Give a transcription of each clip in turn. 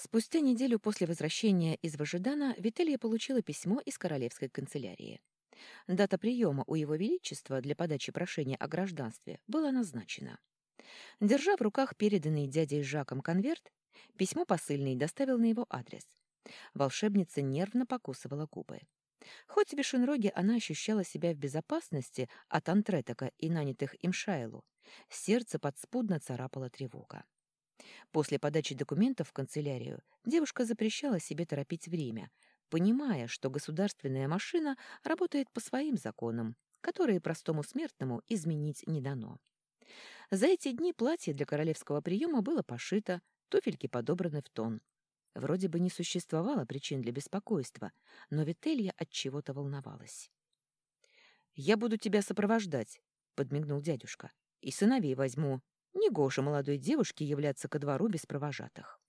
Спустя неделю после возвращения из Важидана Вителья получила письмо из королевской канцелярии. Дата приема у Его Величества для подачи прошения о гражданстве была назначена. Держа в руках переданный дядей Жаком конверт, письмо посыльный доставил на его адрес. Волшебница нервно покусывала губы. Хоть в Вишенроге она ощущала себя в безопасности от Антретока и нанятых им Шайлу, сердце подспудно царапала тревога. После подачи документов в канцелярию девушка запрещала себе торопить время, понимая, что государственная машина работает по своим законам, которые простому смертному изменить не дано. За эти дни платье для королевского приема было пошито, туфельки подобраны в тон. Вроде бы не существовало причин для беспокойства, но Вителья от чего-то волновалась. «Я буду тебя сопровождать», — подмигнул дядюшка. «И сыновей возьму. Негоже молодой девушке являться ко двору без провожатых.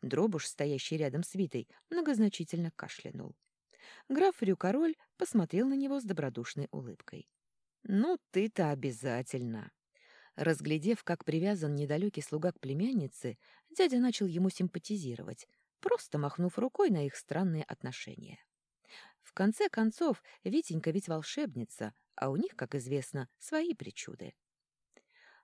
Дробуш, стоящий рядом с Витой, многозначительно кашлянул. Граф Рюкороль посмотрел на него с добродушной улыбкой. «Ну, ты-то обязательно!» Разглядев, как привязан недалекий слуга к племяннице, дядя начал ему симпатизировать, просто махнув рукой на их странные отношения. В конце концов, Витенька ведь волшебница, а у них, как известно, свои причуды.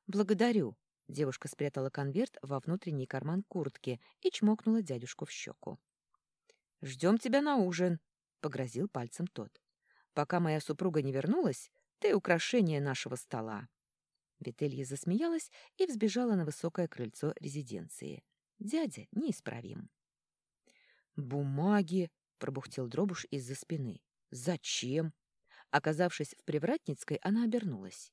«Благодарю». Девушка спрятала конверт во внутренний карман куртки и чмокнула дядюшку в щеку. «Ждем тебя на ужин», — погрозил пальцем тот. «Пока моя супруга не вернулась, ты украшение нашего стола». Вителья засмеялась и взбежала на высокое крыльцо резиденции. Дядя неисправим. «Бумаги!» — пробухтел Дробуш из-за спины. «Зачем?» Оказавшись в Привратницкой, она обернулась.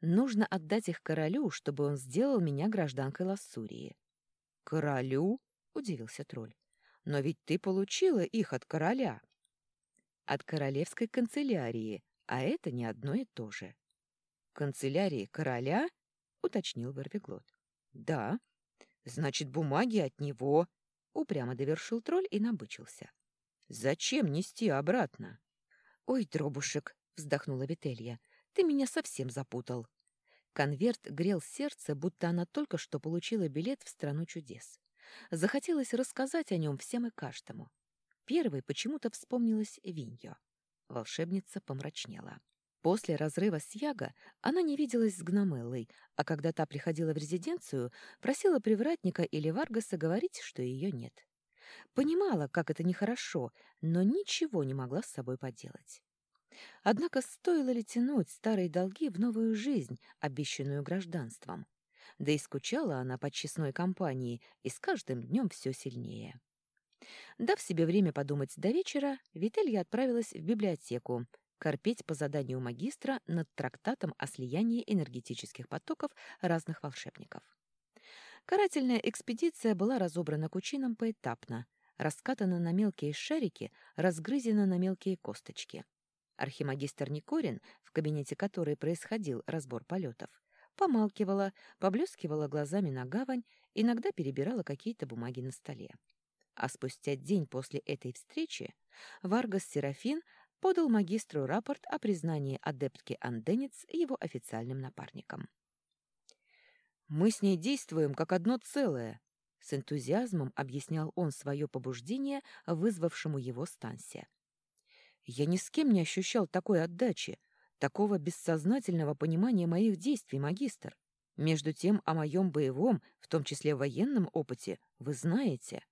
Нужно отдать их королю, чтобы он сделал меня гражданкой Лассурии. «Королю?» — удивился тролль. «Но ведь ты получила их от короля». «От королевской канцелярии, а это не одно и то же». «Канцелярии короля?» — уточнил Ворвиглот. «Да. Значит, бумаги от него», — упрямо довершил тролль и набычился. «Зачем нести обратно?» «Ой, дробушек!» — вздохнула Вителья. Ты меня совсем запутал. Конверт грел сердце, будто она только что получила билет в страну чудес. Захотелось рассказать о нем всем и каждому. Первой почему-то вспомнилась Виньо. Волшебница помрачнела. После разрыва с Яго она не виделась с Гномеллой, а когда та приходила в резиденцию, просила привратника или Варгаса говорить, что ее нет. Понимала, как это нехорошо, но ничего не могла с собой поделать. Однако стоило ли тянуть старые долги в новую жизнь, обещанную гражданством? Да и скучала она по честной компании, и с каждым днем все сильнее. Дав себе время подумать до вечера, Вителья отправилась в библиотеку, корпеть по заданию магистра над трактатом о слиянии энергетических потоков разных волшебников. Карательная экспедиция была разобрана кучином поэтапно, раскатана на мелкие шарики, разгрызена на мелкие косточки. Архимагистр Никорин, в кабинете которой происходил разбор полетов, помалкивала, поблескивала глазами на гавань, иногда перебирала какие-то бумаги на столе. А спустя день после этой встречи Варгас Серафин подал магистру рапорт о признании адептки Анденец его официальным напарником. «Мы с ней действуем как одно целое», — с энтузиазмом объяснял он свое побуждение, вызвавшему его станция. Я ни с кем не ощущал такой отдачи, такого бессознательного понимания моих действий, магистр. Между тем о моем боевом, в том числе военном опыте, вы знаете.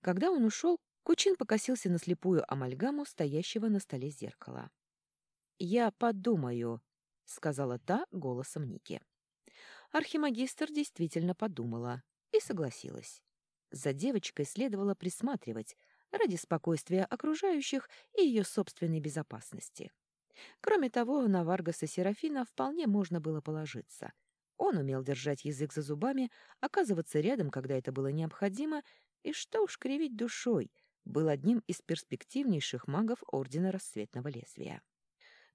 Когда он ушел, Кучин покосился на слепую амальгаму, стоящего на столе зеркала. «Я подумаю», — сказала та голосом Ники. Архимагистр действительно подумала и согласилась. За девочкой следовало присматривать, ради спокойствия окружающих и ее собственной безопасности. Кроме того, на Варгаса Серафина вполне можно было положиться. Он умел держать язык за зубами, оказываться рядом, когда это было необходимо, и что уж кривить душой, был одним из перспективнейших магов Ордена Рассветного Лезвия.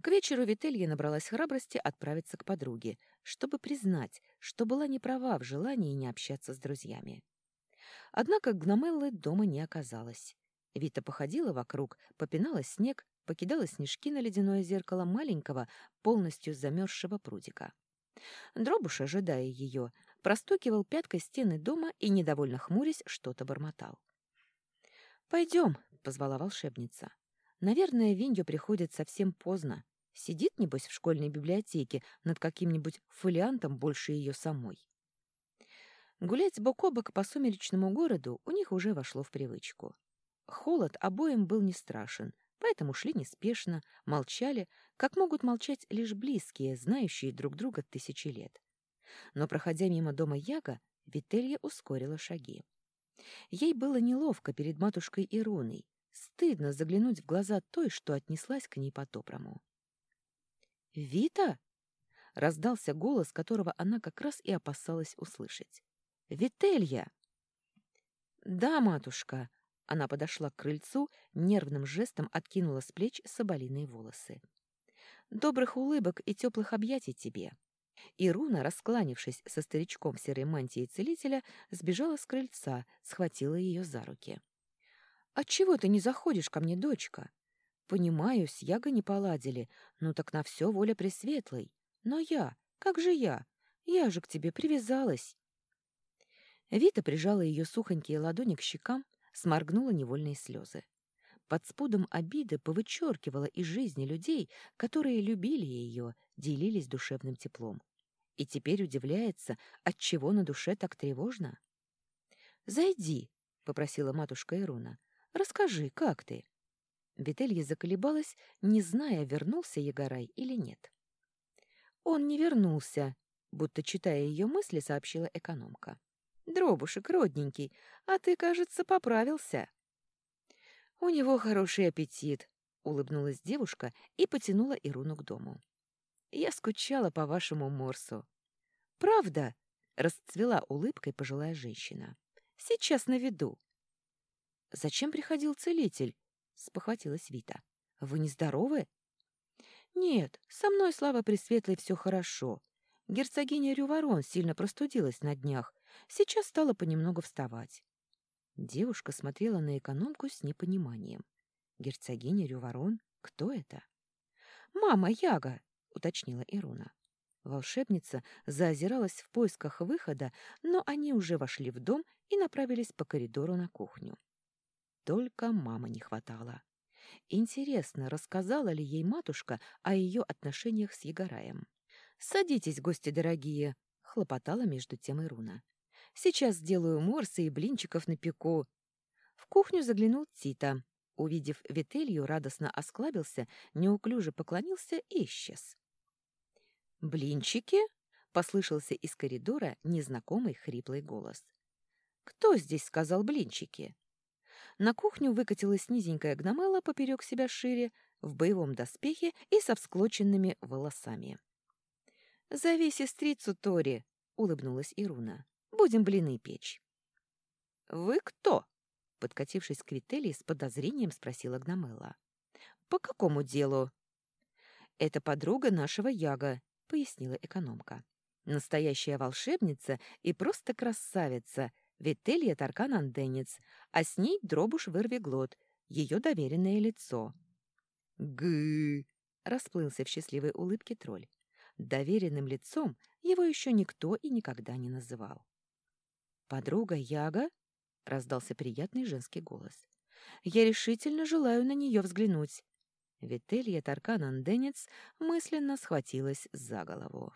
К вечеру Вителья набралась храбрости отправиться к подруге, чтобы признать, что была не права в желании не общаться с друзьями. Однако Гномеллы дома не оказалось. Вита походила вокруг, попинала снег, покидала снежки на ледяное зеркало маленького, полностью замерзшего прудика. Дробуш, ожидая ее, простукивал пяткой стены дома и, недовольно хмурясь, что-то бормотал. «Пойдем», — позвала волшебница. «Наверное, Винью приходит совсем поздно. Сидит, небось, в школьной библиотеке над каким-нибудь фолиантом больше ее самой». Гулять бок о бок по сумеречному городу у них уже вошло в привычку. Холод обоим был не страшен, поэтому шли неспешно, молчали, как могут молчать лишь близкие, знающие друг друга тысячи лет. Но, проходя мимо дома Яга, Вителья ускорила шаги. Ей было неловко перед матушкой Ироной, стыдно заглянуть в глаза той, что отнеслась к ней по-доброму. «Вита?» — раздался голос, которого она как раз и опасалась услышать. «Вителья!» «Да, матушка!» Она подошла к крыльцу, нервным жестом откинула с плеч соболиные волосы. «Добрых улыбок и теплых объятий тебе!» И Руна, раскланившись со старичком серой мантии целителя, сбежала с крыльца, схватила ее за руки. «Отчего ты не заходишь ко мне, дочка?» «Понимаю, с Яго не поладили, ну так на все воля Пресветлой. Но я, как же я? Я же к тебе привязалась!» Вита прижала ее сухонькие ладони к щекам, сморгнула невольные слезы. Под спудом обиды повычеркивала из жизни людей, которые любили ее, делились душевным теплом. И теперь удивляется, отчего на душе так тревожно. «Зайди», — попросила матушка Ируна. «Расскажи, как ты?» Вителья заколебалась, не зная, вернулся Егорай или нет. «Он не вернулся», — будто читая ее мысли, сообщила экономка. Дробушек, родненький, а ты, кажется, поправился. У него хороший аппетит, улыбнулась девушка и потянула Ируну к дому. Я скучала по вашему морсу. Правда? расцвела улыбкой пожилая женщина. Сейчас наведу. Зачем приходил целитель? спохватилась Вита. Вы нездоровы? Нет, со мной, слава пресветлой, все хорошо. Герцогиня Рюворон сильно простудилась на днях, Сейчас стала понемногу вставать. Девушка смотрела на экономку с непониманием. Герцогиня Рюворон? Кто это? «Мама Яга!» — уточнила Ируна. Волшебница заозиралась в поисках выхода, но они уже вошли в дом и направились по коридору на кухню. Только мамы не хватало. Интересно, рассказала ли ей матушка о ее отношениях с Егораем? «Садитесь, гости дорогие!» — хлопотала между тем Ируна. Сейчас сделаю морсы и блинчиков напеку. В кухню заглянул Тита. Увидев Вителью, радостно осклабился, неуклюже поклонился и исчез. «Блинчики?» — послышался из коридора незнакомый хриплый голос. «Кто здесь сказал блинчики?» На кухню выкатилась низенькая гномела поперек себя шире, в боевом доспехе и со всклоченными волосами. «Зови сестрицу Тори», — улыбнулась Ируна. Будем блины печь. «Вы кто?» — подкатившись к Вителии, с подозрением спросила Гномелла. «По какому делу?» «Это подруга нашего Яга», — пояснила экономка. «Настоящая волшебница и просто красавица, Вителья Таркан-Анденец, а с ней Дробуш Вырвиглот, ее доверенное лицо». «Гы!» — расплылся в счастливой улыбке тролль. Доверенным лицом его еще никто и никогда не называл. «Подруга Яга?» — раздался приятный женский голос. «Я решительно желаю на нее взглянуть». Вителья Таркан-Анденец мысленно схватилась за голову.